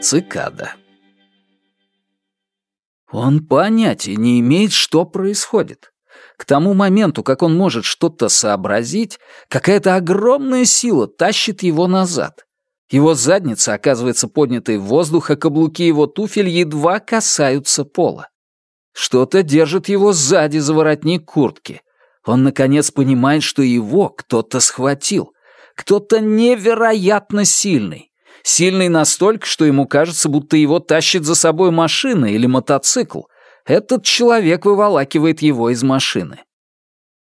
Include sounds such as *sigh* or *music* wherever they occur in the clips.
Цикада. Он понятия не имеет, что происходит. К тому моменту, как он может что-то сообразить, какая-то огромная сила тащит его назад. Его задница оказывается поднятой в воздух, а каблуки его туфель едва касаются пола. Что-то держит его сзади за воротник куртки. Он, наконец, понимает, что его кто-то схватил. Кто-то невероятно сильный. Сильный настолько, что ему кажется, будто его тащит за собой машина или мотоцикл. Этот человек выволакивает его из машины.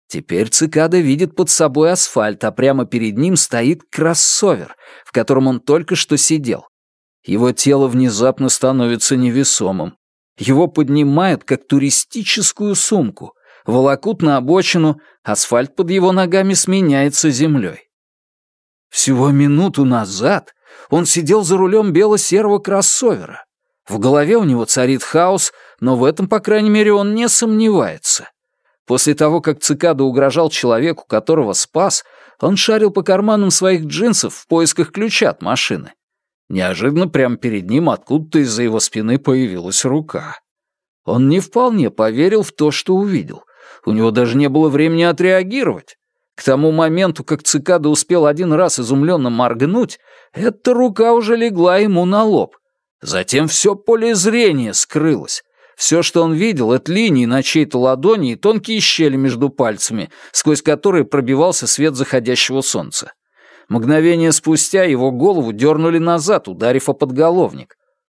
Теперь цикада видит под собой асфальт, а прямо перед ним стоит кроссовер, в котором он только что сидел. Его тело внезапно становится невесомым. Его поднимают, как туристическую сумку, волокут на обочину, асфальт под его ногами сменяется землей. Всего минуту назад он сидел за рулем бело-серого кроссовера. В голове у него царит хаос, но в этом, по крайней мере, он не сомневается. После того, как цикада угрожал человеку, которого спас, он шарил по карманам своих джинсов в поисках ключа от машины. Неожиданно прямо перед ним откуда-то из-за его спины появилась рука. Он не вполне поверил в то, что увидел. У него даже не было времени отреагировать. К тому моменту, как цикада успел один раз изумленно моргнуть, эта рука уже легла ему на лоб. Затем все поле зрения скрылось. Все, что он видел, это линии на чьей-то ладони и тонкие щели между пальцами, сквозь которые пробивался свет заходящего солнца. Мгновение спустя его голову дернули назад, ударив о подголовник.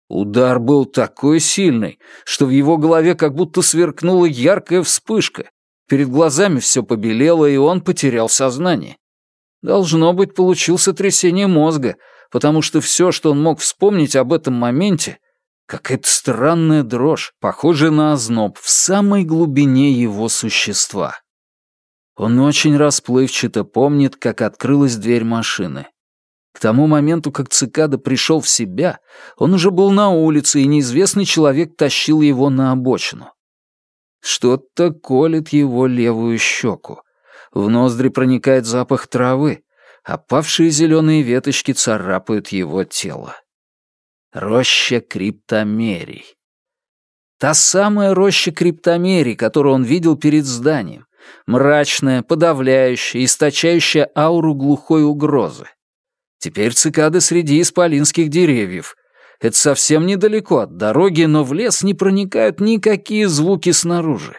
Удар был такой сильный, что в его голове как будто сверкнула яркая вспышка, Перед глазами все побелело, и он потерял сознание. Должно быть, получил сотрясение мозга, потому что все, что он мог вспомнить об этом моменте, какая-то странная дрожь, похожая на озноб в самой глубине его существа. Он очень расплывчато помнит, как открылась дверь машины. К тому моменту, как цикада пришел в себя, он уже был на улице, и неизвестный человек тащил его на обочину. Что-то колет его левую щеку. В ноздри проникает запах травы. Опавшие зеленые веточки царапают его тело. Роща криптомерий. Та самая роща криптомерий, которую он видел перед зданием. Мрачная, подавляющая, источающая ауру глухой угрозы. Теперь цикады среди исполинских деревьев — это совсем недалеко от дороги, но в лес не проникают никакие звуки снаружи.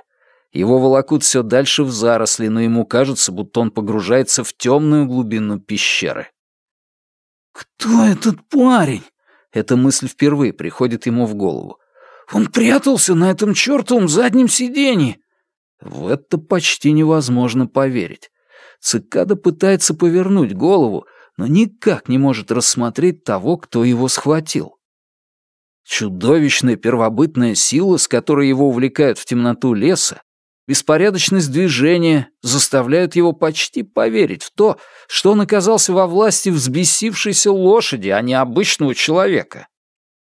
Его волокут все дальше в заросли, но ему кажется, будто он погружается в темную глубину пещеры. «Кто этот парень?» Эта мысль впервые приходит ему в голову. «Он прятался на этом чертовом заднем сиденье!» В это почти невозможно поверить. Цикада пытается повернуть голову, но никак не может рассмотреть того, кто его схватил. Чудовищная первобытная сила, с которой его увлекают в темноту леса, беспорядочность движения заставляют его почти поверить в то, что он оказался во власти взбесившейся лошади, а не обычного человека.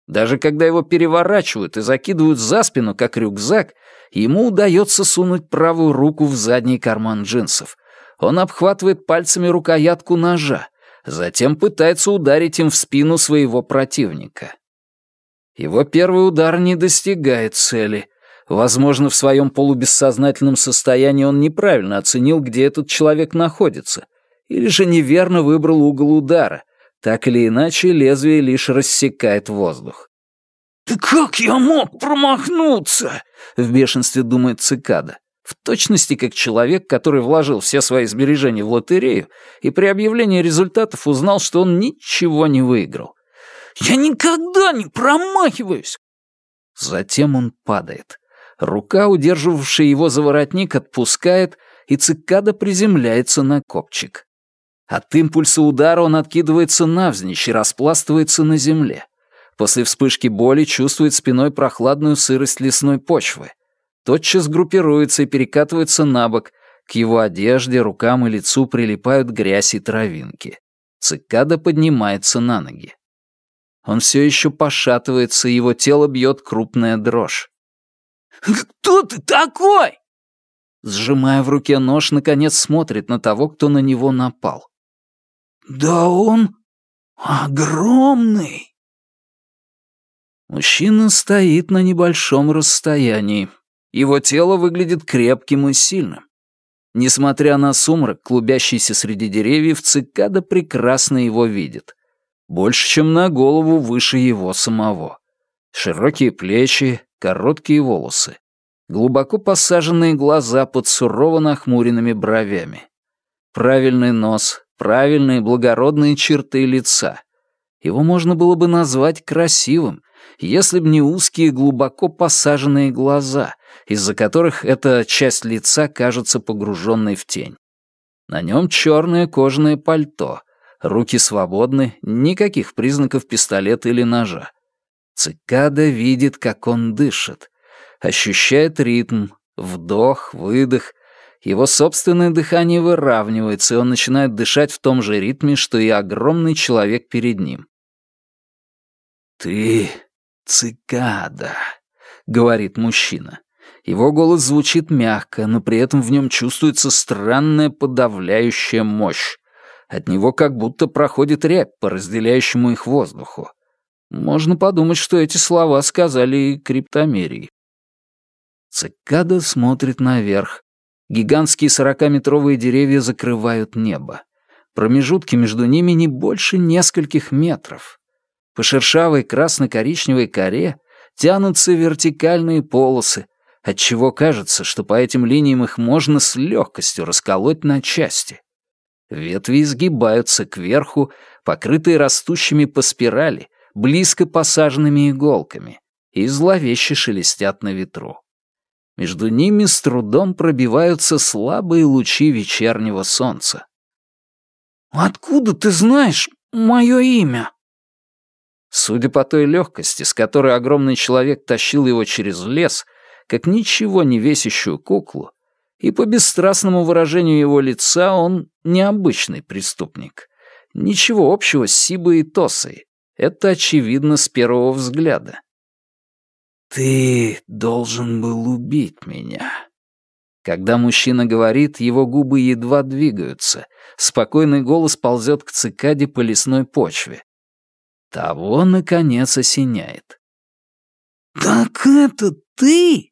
Даже когда его переворачивают и закидывают за спину, как рюкзак, ему удается сунуть правую руку в задний карман джинсов. Он обхватывает пальцами рукоятку ножа, затем пытается ударить им в спину своего противника. Его первый удар не достигает цели. Возможно, в своем полубессознательном состоянии он неправильно оценил, где этот человек находится, или же неверно выбрал угол удара. Так или иначе, лезвие лишь рассекает воздух. «Да как я мог промахнуться?» — в бешенстве думает цикада. В точности как человек, который вложил все свои сбережения в лотерею и при объявлении результатов узнал, что он ничего не выиграл. Я никогда не промахиваюсь!» Затем он падает. Рука, удерживавшая его за воротник, отпускает, и цикада приземляется на копчик. От импульса удара он откидывается навзничь и распластывается на земле. После вспышки боли чувствует спиной прохладную сырость лесной почвы. Тотчас группируется и перекатывается на бок. К его одежде, рукам и лицу прилипают грязь и травинки. Цикада поднимается на ноги. Он все еще пошатывается, и его тело бьет крупная дрожь. «Кто ты такой?» Сжимая в руке нож, наконец смотрит на того, кто на него напал. «Да он... Огромный!» Мужчина стоит на небольшом расстоянии. Его тело выглядит крепким и сильным. Несмотря на сумрак, клубящийся среди деревьев, цикада прекрасно его видит. Больше, чем на голову выше его самого. Широкие плечи, короткие волосы. Глубоко посаженные глаза под сурово нахмуренными бровями. Правильный нос, правильные благородные черты лица. Его можно было бы назвать красивым, если б не узкие глубоко посаженные глаза, из-за которых эта часть лица кажется погруженной в тень. На нем черное кожаное пальто, руки свободны, никаких признаков пистолета или ножа. Цикада видит, как он дышит, ощущает ритм, вдох, выдох. Его собственное дыхание выравнивается, и он начинает дышать в том же ритме, что и огромный человек перед ним. «Ты цикада», — говорит мужчина. Его голос звучит мягко, но при этом в нем чувствуется странная подавляющая мощь. От него как будто проходит рябь по разделяющему их воздуху. Можно подумать, что эти слова сказали и криптомерии. Цикада смотрит наверх. Гигантские сорокаметровые деревья закрывают небо. Промежутки между ними не больше нескольких метров. По шершавой красно-коричневой коре тянутся вертикальные полосы, отчего кажется, что по этим линиям их можно с легкостью расколоть на части. Ветви изгибаются кверху, покрытые растущими по спирали, близко посаженными иголками, и зловеще шелестят на ветру. Между ними с трудом пробиваются слабые лучи вечернего солнца. «Откуда ты знаешь мое имя?» Судя по той легкости, с которой огромный человек тащил его через лес, как ничего не весящую куклу, и по бесстрастному выражению его лица он необычный преступник. Ничего общего с Сибой и Тосой. Это очевидно с первого взгляда. «Ты должен был убить меня». Когда мужчина говорит, его губы едва двигаются. Спокойный голос ползет к цикаде по лесной почве. Того, наконец, осеняет. «Так это ты?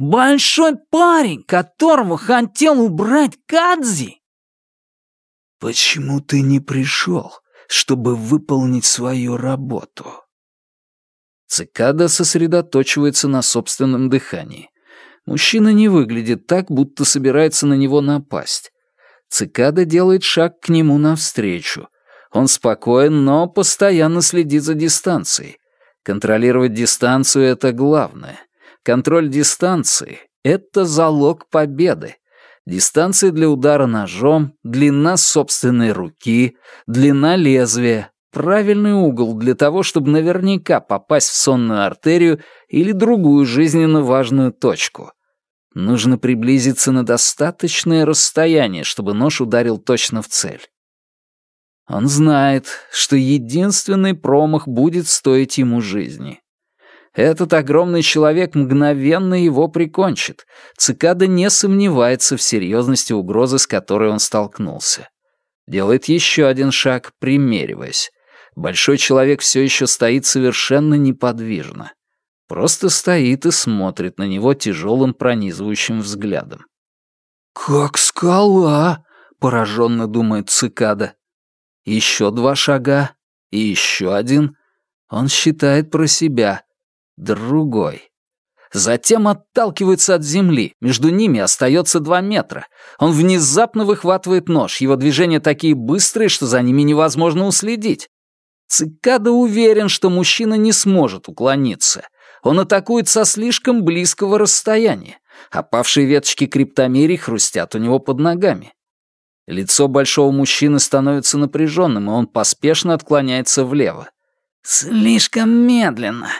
Большой парень, которого хотел убрать Кадзи?» «Почему ты не пришел, чтобы выполнить свою работу?» Цикада сосредоточивается на собственном дыхании. Мужчина не выглядит так, будто собирается на него напасть. Цикада делает шаг к нему навстречу. Он спокоен, но постоянно следит за дистанцией. Контролировать дистанцию — это главное. Контроль дистанции — это залог победы. Дистанция для удара ножом, длина собственной руки, длина лезвия, правильный угол для того, чтобы наверняка попасть в сонную артерию или другую жизненно важную точку. Нужно приблизиться на достаточное расстояние, чтобы нож ударил точно в цель. Он знает, что единственный промах будет стоить ему жизни. Этот огромный человек мгновенно его прикончит. Цикада не сомневается в серьезности угрозы, с которой он столкнулся. Делает еще один шаг, примериваясь. Большой человек все еще стоит совершенно неподвижно. Просто стоит и смотрит на него тяжелым пронизывающим взглядом. «Как скала!» — пораженно думает цикада. Еще два шага и еще один. Он считает про себя. Другой. Затем отталкивается от земли. Между ними остается два метра. Он внезапно выхватывает нож. Его движения такие быстрые, что за ними невозможно уследить. Цикада уверен, что мужчина не сможет уклониться. Он атакует со слишком близкого расстояния. Опавшие веточки криптомерий хрустят у него под ногами. Лицо большого мужчины становится напряженным, и он поспешно отклоняется влево. «Слишком медленно».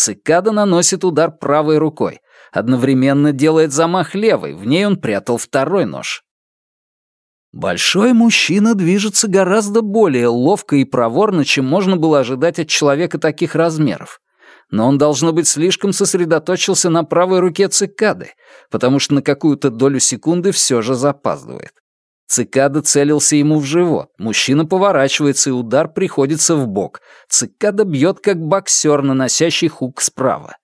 Цикада наносит удар правой рукой. Одновременно делает замах левой, в ней он прятал второй нож. Большой мужчина движется гораздо более ловко и проворно, чем можно было ожидать от человека таких размеров. Но он, должно быть, слишком сосредоточился на правой руке цикады, потому что на какую-то долю секунды все же запаздывает. Цикада целился ему в живот. Мужчина поворачивается, и удар приходится в бок. Цикада бьет, как боксер, наносящий хук справа.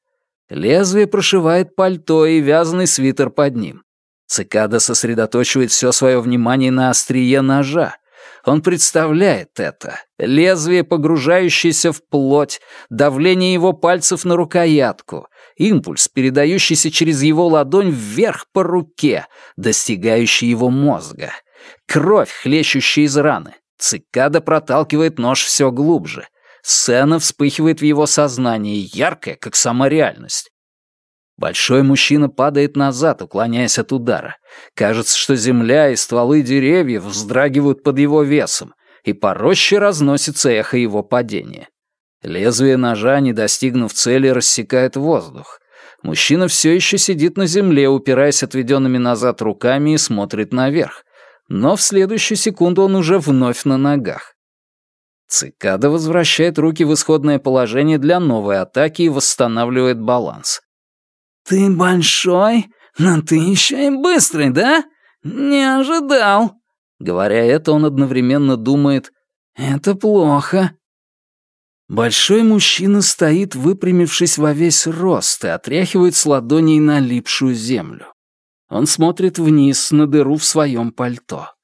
Лезвие прошивает пальто и вязаный свитер под ним. Цикада сосредоточивает все свое внимание на острие ножа. Он представляет это. Лезвие, погружающееся в плоть, давление его пальцев на рукоятку, импульс, передающийся через его ладонь вверх по руке, достигающий его мозга. Кровь, хлещущая из раны. Цикада проталкивает нож все глубже. Сцена вспыхивает в его сознании, яркая, как сама реальность. Большой мужчина падает назад, уклоняясь от удара. Кажется, что земля и стволы деревьев вздрагивают под его весом, и по роще разносится эхо его падения. Лезвие ножа, не достигнув цели, рассекает воздух. Мужчина все еще сидит на земле, упираясь отведенными назад руками и смотрит наверх но в следующую секунду он уже вновь на ногах. Цикада возвращает руки в исходное положение для новой атаки и восстанавливает баланс. «Ты большой, но ты еще и быстрый, да? Не ожидал». Говоря это, он одновременно думает «Это плохо». Большой мужчина стоит, выпрямившись во весь рост, и отряхивает с ладоней налипшую землю. Он смотрит вниз на дыру в своем пальто.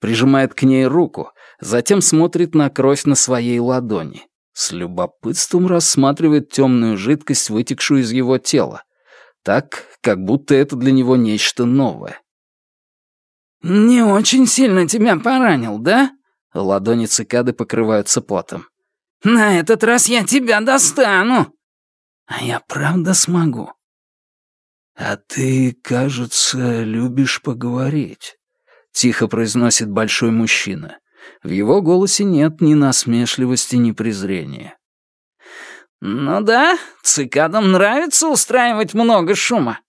Прижимает к ней руку, затем смотрит на кровь на своей ладони. С любопытством рассматривает темную жидкость, вытекшую из его тела. Так, как будто это для него нечто новое. «Не очень сильно тебя поранил, да?» Ладони цикады покрываются потом. «На этот раз я тебя достану!» «А я правда смогу?» «А ты, кажется, любишь поговорить», — тихо произносит большой мужчина. В его голосе нет ни насмешливости, ни презрения. «Ну да, цикадам нравится устраивать много шума».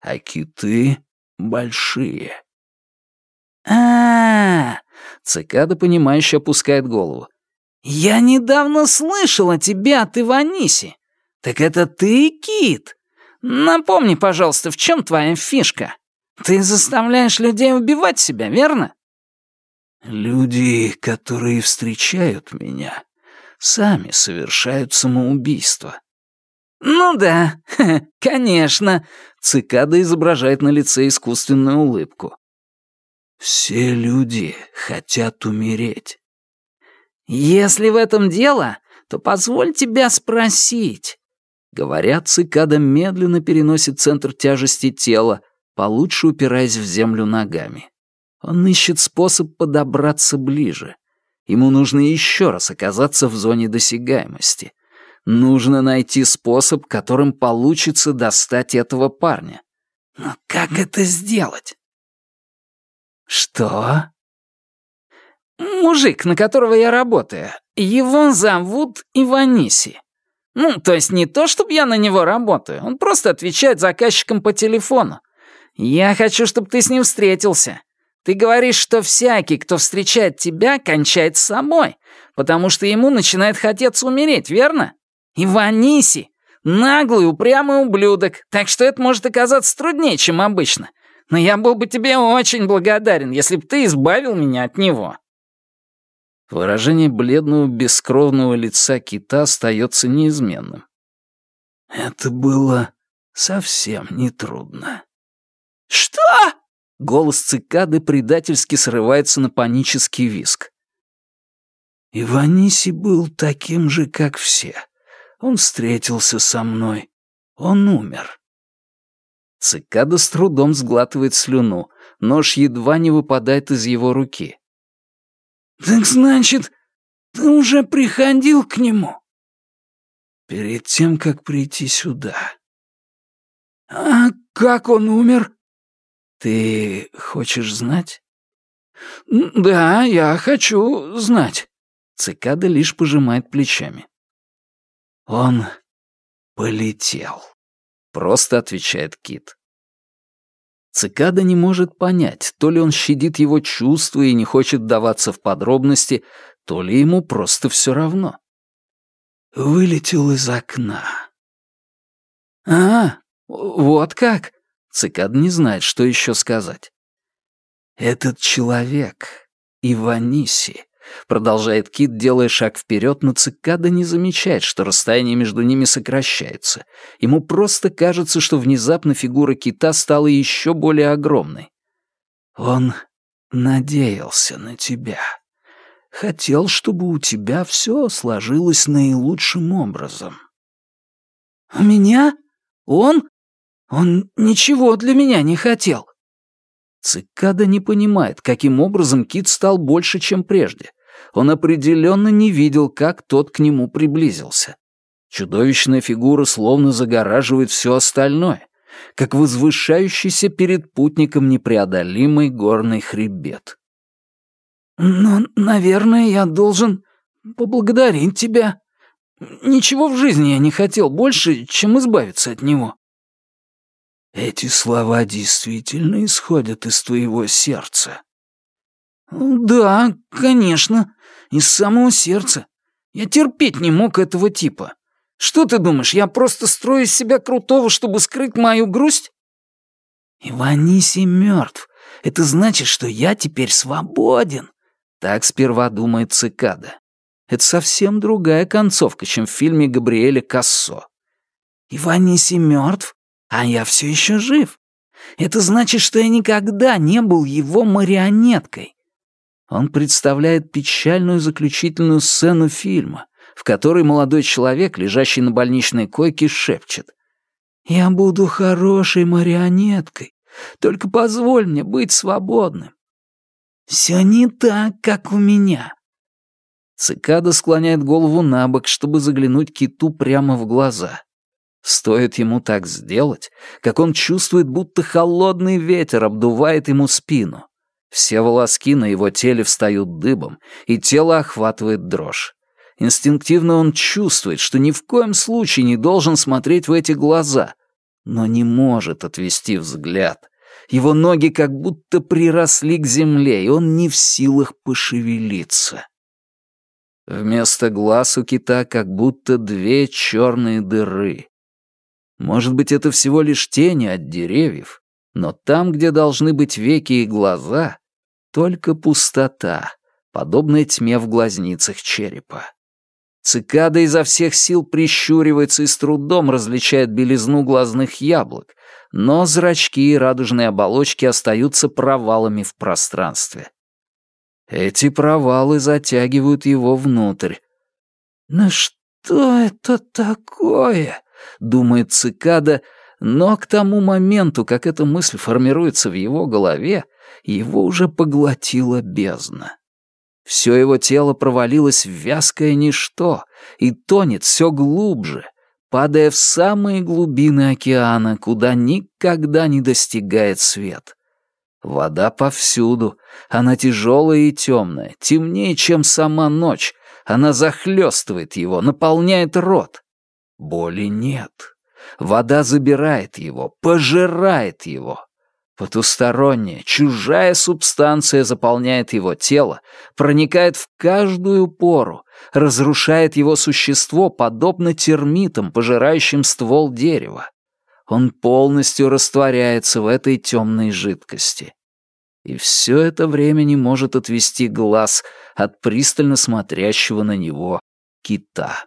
«А киты большие». А, -а, -а цикада, понимающе опускает голову. «Я недавно слышал о тебе от Иваниси. Так это ты, кит?» Напомни, пожалуйста, в чем твоя фишка? Ты заставляешь людей убивать себя, верно? Люди, которые встречают меня, сами совершают самоубийство. Ну да, *laughs* конечно. Цикада изображает на лице искусственную улыбку. Все люди хотят умереть. Если в этом дело, то позволь тебя спросить, Говорят, цикада медленно переносит центр тяжести тела, получше упираясь в землю ногами. Он ищет способ подобраться ближе. Ему нужно еще раз оказаться в зоне досягаемости. Нужно найти способ, которым получится достать этого парня. Но как это сделать? Что? Мужик, на которого я работаю, его зовут Иваниси. Ну, то есть не то, чтобы я на него работаю. Он просто отвечает заказчикам по телефону. Я хочу, чтобы ты с ним встретился. Ты говоришь, что всякий, кто встречает тебя, кончает с собой, потому что ему начинает хотеться умереть, верно? Иваниси — наглый, упрямый ублюдок, так что это может оказаться труднее, чем обычно. Но я был бы тебе очень благодарен, если бы ты избавил меня от него. Выражение бледного бескровного лица кита остается неизменным. Это было совсем нетрудно. «Что?» Голос цикады предательски срывается на панический виск. Иваниси был таким же, как все. Он встретился со мной. Он умер. Цикада с трудом сглатывает слюну. Нож едва не выпадает из его руки. «Так значит, ты уже приходил к нему?» «Перед тем, как прийти сюда». «А как он умер?» «Ты хочешь знать?» «Да, я хочу знать». Цикада лишь пожимает плечами. «Он полетел», — просто отвечает Кит. Цикада не может понять, то ли он щадит его чувства и не хочет даваться в подробности, то ли ему просто все равно. Вылетел из окна. «А, вот как?» Цикада не знает, что еще сказать. Этот человек, Иваниси, продолжает Кит, делая шаг вперед, но цикада не замечает, что расстояние между ними сокращается. Ему просто кажется, что внезапно фигура кита стала еще более огромной. Он надеялся на тебя. Хотел, чтобы у тебя все сложилось наилучшим образом. «У меня? Он? Он ничего для меня не хотел». Цикада не понимает, каким образом Кит стал больше, чем прежде. Он определенно не видел, как тот к нему приблизился. Чудовищная фигура словно загораживает все остальное, как возвышающийся перед путником непреодолимый горный хребет. «Но, наверное, я должен поблагодарить тебя. Ничего в жизни я не хотел больше, чем избавиться от него». «Эти слова действительно исходят из твоего сердца?» «Да, конечно, из самого сердца. Я терпеть не мог этого типа. Что ты думаешь, я просто строю из себя крутого, чтобы скрыть мою грусть?» «Иваниси мертв. Это значит, что я теперь свободен», так сперва думает цикада. Это совсем другая концовка, чем в фильме Габриэля Кассо. «Иваниси мертв, а я все еще жив. Это значит, что я никогда не был его марионеткой». Он представляет печальную заключительную сцену фильма, в которой молодой человек, лежащий на больничной койке, шепчет. «Я буду хорошей марионеткой, только позволь мне быть свободным. Все не так, как у меня». Цикада склоняет голову на бок, чтобы заглянуть киту прямо в глаза. Стоит ему так сделать, как он чувствует, будто холодный ветер обдувает ему спину. Все волоски на его теле встают дыбом, и тело охватывает дрожь. Инстинктивно он чувствует, что ни в коем случае не должен смотреть в эти глаза, но не может отвести взгляд. Его ноги как будто приросли к земле, и он не в силах пошевелиться. Вместо глаз у кита как будто две черные дыры. Может быть, это всего лишь тени от деревьев, но там, где должны быть веки и глаза, только пустота, подобная тьме в глазницах черепа. Цикада изо всех сил прищуривается и с трудом различает белизну глазных яблок, но зрачки и радужные оболочки остаются провалами в пространстве. Эти провалы затягивают его внутрь. «Ну что это такое?» — думает цикада, но к тому моменту, как эта мысль формируется в его голове, его уже поглотила бездна. Все его тело провалилось в вязкое ничто и тонет все глубже, падая в самые глубины океана, куда никогда не достигает свет. Вода повсюду, она тяжелая и темная, темнее, чем сама ночь, она захлестывает его, наполняет рот. Боли нет. Вода забирает его, пожирает его. Потусторонняя, чужая субстанция заполняет его тело, проникает в каждую пору, разрушает его существо, подобно термитам, пожирающим ствол дерева. Он полностью растворяется в этой темной жидкости. И все это время не может отвести глаз от пристально смотрящего на него кита.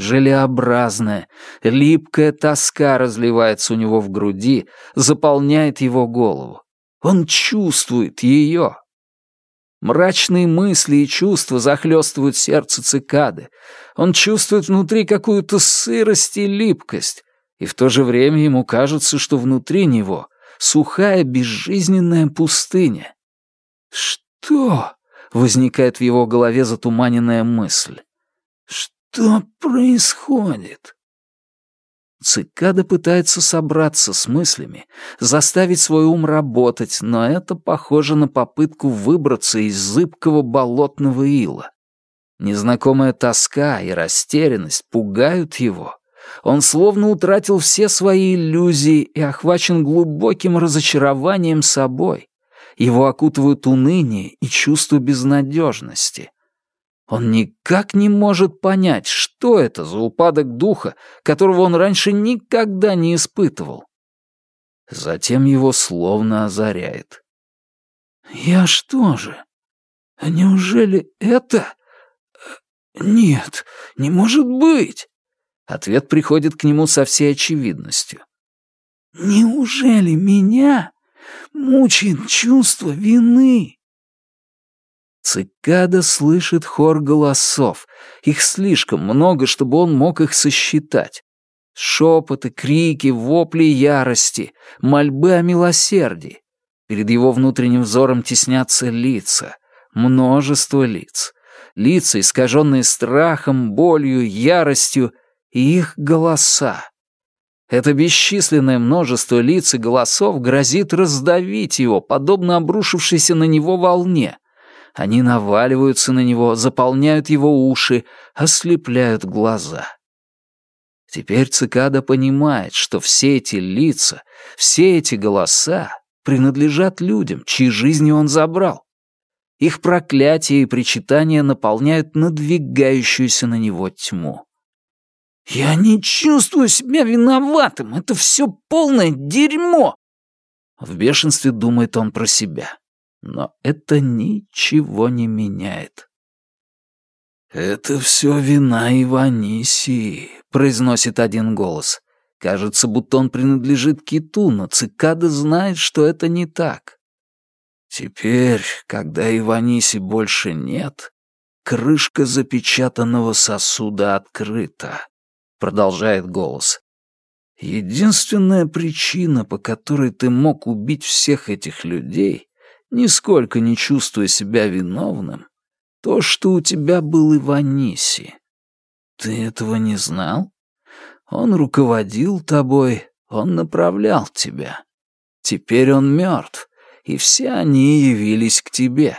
Желеобразная, липкая тоска разливается у него в груди, заполняет его голову. Он чувствует ее. Мрачные мысли и чувства захлестывают сердце цикады. Он чувствует внутри какую-то сырость и липкость, и в то же время ему кажется, что внутри него сухая безжизненная пустыня. «Что?» — возникает в его голове затуманенная мысль. «Что происходит?» Цикада пытается собраться с мыслями, заставить свой ум работать, но это похоже на попытку выбраться из зыбкого болотного ила. Незнакомая тоска и растерянность пугают его. Он словно утратил все свои иллюзии и охвачен глубоким разочарованием собой. Его окутывают уныние и чувство безнадежности. Он никак не может понять, что это за упадок духа, которого он раньше никогда не испытывал. Затем его словно озаряет. «Я что же? Неужели это...» «Нет, не может быть!» Ответ приходит к нему со всей очевидностью. «Неужели меня мучает чувство вины?» Цикада слышит хор голосов. Их слишком много, чтобы он мог их сосчитать. Шепоты, крики, вопли ярости, мольбы о милосердии. Перед его внутренним взором теснятся лица. Множество лиц. Лица, искаженные страхом, болью, яростью, и их голоса. Это бесчисленное множество лиц и голосов грозит раздавить его, подобно обрушившейся на него волне. Они наваливаются на него, заполняют его уши, ослепляют глаза. Теперь цикада понимает, что все эти лица, все эти голоса принадлежат людям, чьи жизни он забрал. Их проклятия и причитания наполняют надвигающуюся на него тьму. «Я не чувствую себя виноватым, это все полное дерьмо!» В бешенстве думает он про себя. Но это ничего не меняет. «Это все вина Иванисии», — произносит один голос. Кажется, будто он принадлежит киту, но цикада знает, что это не так. Теперь, когда Иваниси больше нет, крышка запечатанного сосуда открыта, продолжает голос. Единственная причина, по которой ты мог убить всех этих людей, нисколько не чувствуя себя виновным, то, что у тебя был Иваниси. Ты этого не знал? Он руководил тобой, он направлял тебя. Теперь он мертв, и все они явились к тебе,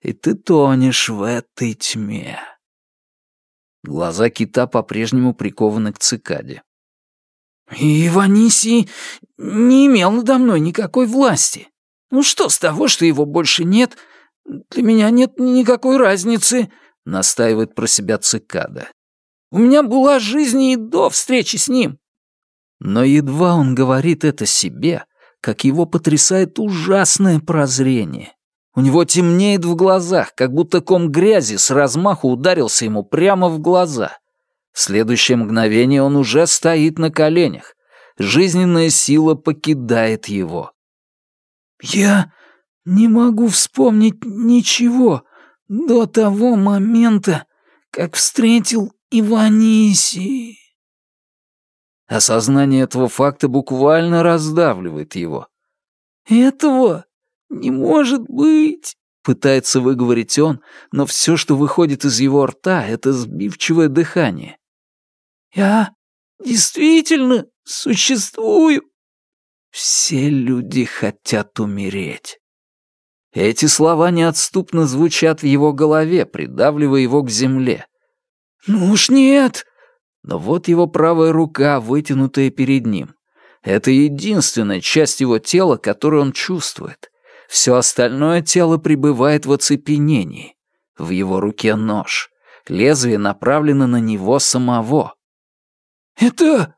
и ты тонешь в этой тьме. Глаза кита по-прежнему прикованы к цикаде. «И Ваниси не имел надо мной никакой власти. Ну что с того, что его больше нет? Для меня нет никакой разницы», — настаивает про себя цикада. У меня была жизнь и до встречи с ним». Но едва он говорит это себе, как его потрясает ужасное прозрение. У него темнеет в глазах, как будто ком грязи с размаху ударился ему прямо в глаза. В следующее мгновение он уже стоит на коленях. Жизненная сила покидает его. «Я не могу вспомнить ничего до того момента, как встретил Иваниси!» Осознание этого факта буквально раздавливает его. «Этого не может быть!» — пытается выговорить он, но все, что выходит из его рта, — это сбивчивое дыхание. «Я действительно существую!» Все люди хотят умереть. Эти слова неотступно звучат в его голове, придавливая его к земле. «Ну уж нет!» Но вот его правая рука, вытянутая перед ним. Это единственная часть его тела, которую он чувствует. Все остальное тело пребывает в оцепенении. В его руке нож. Лезвие направлено на него самого. «Это...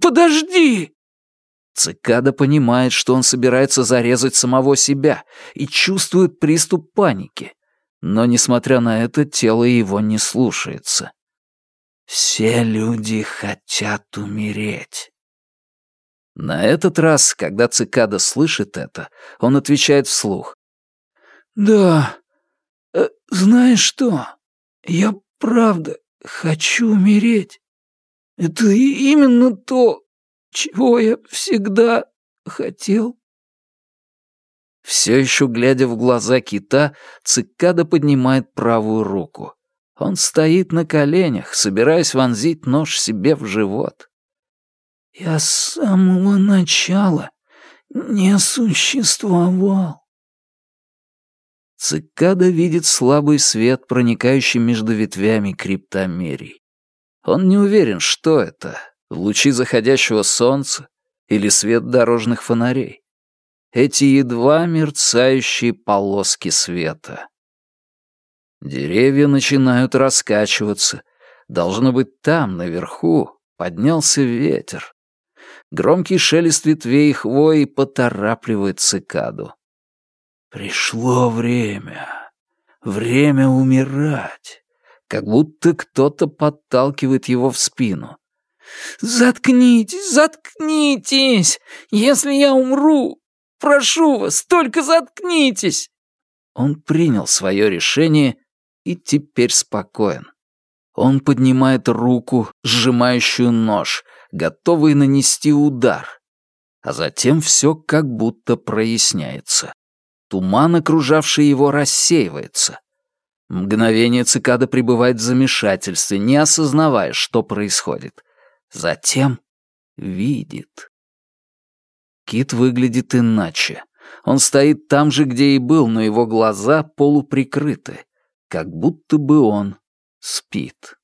подожди!» Цикада понимает, что он собирается зарезать самого себя и чувствует приступ паники. Но, несмотря на это, тело его не слушается. Все люди хотят умереть. На этот раз, когда цикада слышит это, он отвечает вслух. «Да, э, знаешь что, я правда хочу умереть. Это именно то, чего я всегда хотел». Все еще глядя в глаза кита, цикада поднимает правую руку. Он стоит на коленях, собираясь вонзить нож себе в живот. «Я с самого начала не существовал». Цикада видит слабый свет, проникающий между ветвями криптомерий. Он не уверен, что это — лучи заходящего солнца или свет дорожных фонарей эти едва мерцающие полоски света. Деревья начинают раскачиваться. Должно быть, там, наверху, поднялся ветер. Громкий шелест ветвей и хвои поторапливает цикаду. Пришло время. Время умирать. Как будто кто-то подталкивает его в спину. «Заткнитесь, заткнитесь! Если я умру, прошу вас, только заткнитесь!» Он принял свое решение и теперь спокоен. Он поднимает руку, сжимающую нож, готовый нанести удар. А затем все как будто проясняется. Туман, окружавший его, рассеивается. Мгновение цикада пребывает в замешательстве, не осознавая, что происходит. Затем видит. Кит выглядит иначе. Он стоит там же, где и был, но его глаза полуприкрыты, как будто бы он спит.